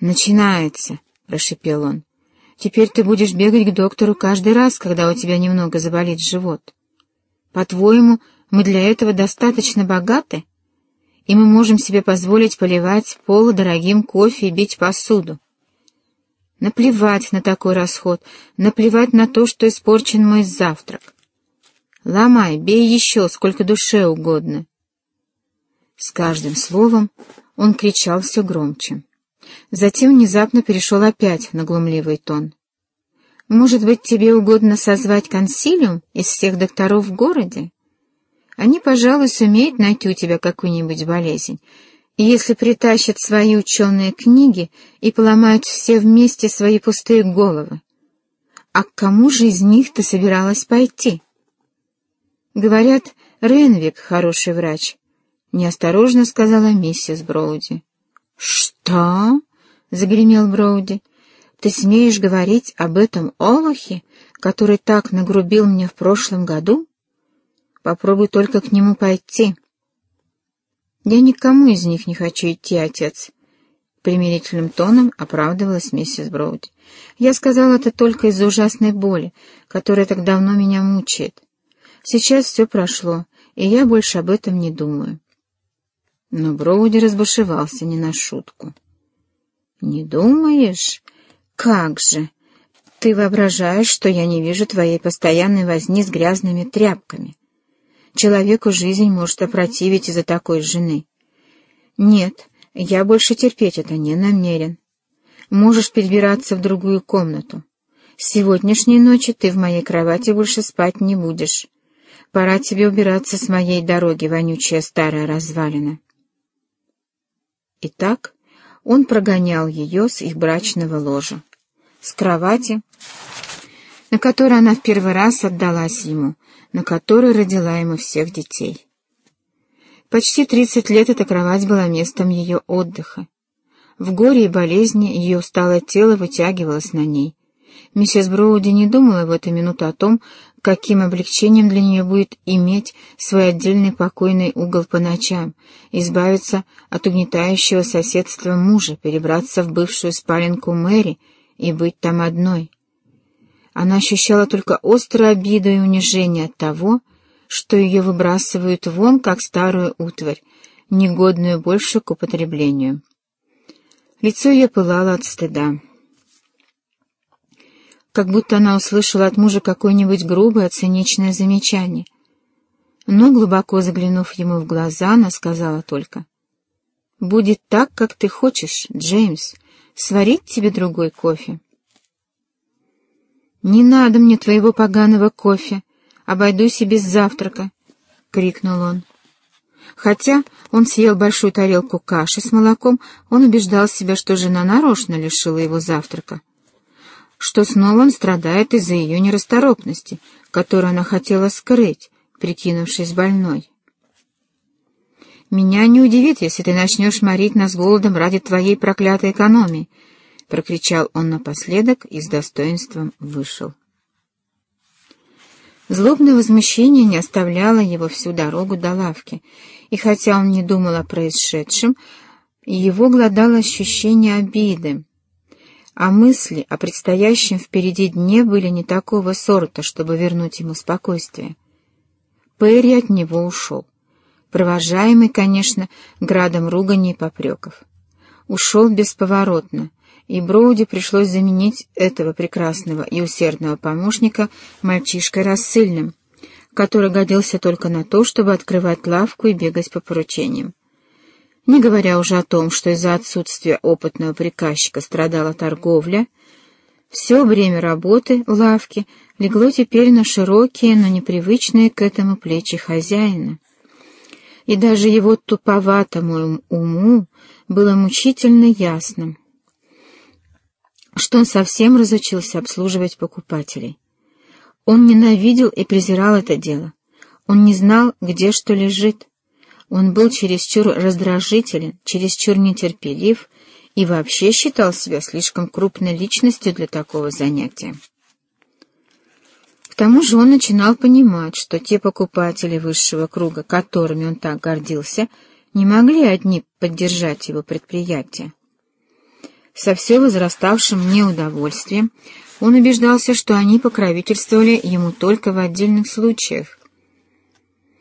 «Начинается», — прошепел он. «Теперь ты будешь бегать к доктору каждый раз, когда у тебя немного заболит живот. По-твоему, мы для этого достаточно богаты, и мы можем себе позволить поливать пол дорогим кофе и бить посуду? Наплевать на такой расход, наплевать на то, что испорчен мой завтрак. Ломай, бей еще, сколько душе угодно». С каждым словом он кричал все громче. Затем внезапно перешел опять на глумливый тон. «Может быть, тебе угодно созвать консилиум из всех докторов в городе? Они, пожалуй, сумеют найти у тебя какую-нибудь болезнь, и если притащат свои ученые книги и поломают все вместе свои пустые головы. А к кому же из них ты собиралась пойти?» «Говорят, Ренвик хороший врач», — неосторожно сказала миссис Броуди. «Что?» — загремел Броуди. «Ты смеешь говорить об этом Олухе, который так нагрубил мне в прошлом году? Попробуй только к нему пойти». «Я никому из них не хочу идти, отец», — примирительным тоном оправдывалась миссис Броуди. «Я сказала это только из-за ужасной боли, которая так давно меня мучает. Сейчас все прошло, и я больше об этом не думаю». Но Броуди разбушевался не на шутку. «Не думаешь? Как же! Ты воображаешь, что я не вижу твоей постоянной возни с грязными тряпками. Человеку жизнь может опротивить из-за такой жены. Нет, я больше терпеть это не намерен. Можешь перебираться в другую комнату. С сегодняшней ночи ты в моей кровати больше спать не будешь. Пора тебе убираться с моей дороги, вонючая старая развалина. Итак, он прогонял ее с их брачного ложа, с кровати, на которой она в первый раз отдалась ему, на которой родила ему всех детей. Почти тридцать лет эта кровать была местом ее отдыха. В горе и болезни ее усталое тело вытягивалось на ней. Миссис Броуди не думала в эту минуту о том, каким облегчением для нее будет иметь свой отдельный покойный угол по ночам, избавиться от угнетающего соседства мужа, перебраться в бывшую спаленку Мэри и быть там одной. Она ощущала только острую обиду и унижение от того, что ее выбрасывают вон, как старую утварь, негодную больше к употреблению. Лицо ее пылало от стыда как будто она услышала от мужа какое-нибудь грубое, циничное замечание. Но, глубоко заглянув ему в глаза, она сказала только, «Будет так, как ты хочешь, Джеймс, сварить тебе другой кофе». «Не надо мне твоего поганого кофе, обойдусь и без завтрака», — крикнул он. Хотя он съел большую тарелку каши с молоком, он убеждал себя, что жена нарочно лишила его завтрака что снова он страдает из-за ее нерасторопности, которую она хотела скрыть, прикинувшись больной. «Меня не удивит, если ты начнешь морить нас голодом ради твоей проклятой экономии», — прокричал он напоследок и с достоинством вышел. Злобное возмущение не оставляло его всю дорогу до лавки, и хотя он не думал о происшедшем, его глодало ощущение обиды, а мысли о предстоящем впереди дне были не такого сорта, чтобы вернуть ему спокойствие. Перри от него ушел, провожаемый, конечно, градом руганий и попреков. Ушел бесповоротно, и Броуди пришлось заменить этого прекрасного и усердного помощника мальчишкой рассыльным, который годился только на то, чтобы открывать лавку и бегать по поручениям не говоря уже о том, что из-за отсутствия опытного приказчика страдала торговля, все время работы в лавке легло теперь на широкие, но непривычные к этому плечи хозяина. И даже его туповатому уму было мучительно ясно, что он совсем разучился обслуживать покупателей. Он ненавидел и презирал это дело. Он не знал, где что лежит. Он был чересчур раздражителен, чересчур нетерпелив и вообще считал себя слишком крупной личностью для такого занятия. К тому же он начинал понимать, что те покупатели высшего круга, которыми он так гордился, не могли одни поддержать его предприятие. Со все возраставшим неудовольствием он убеждался, что они покровительствовали ему только в отдельных случаях,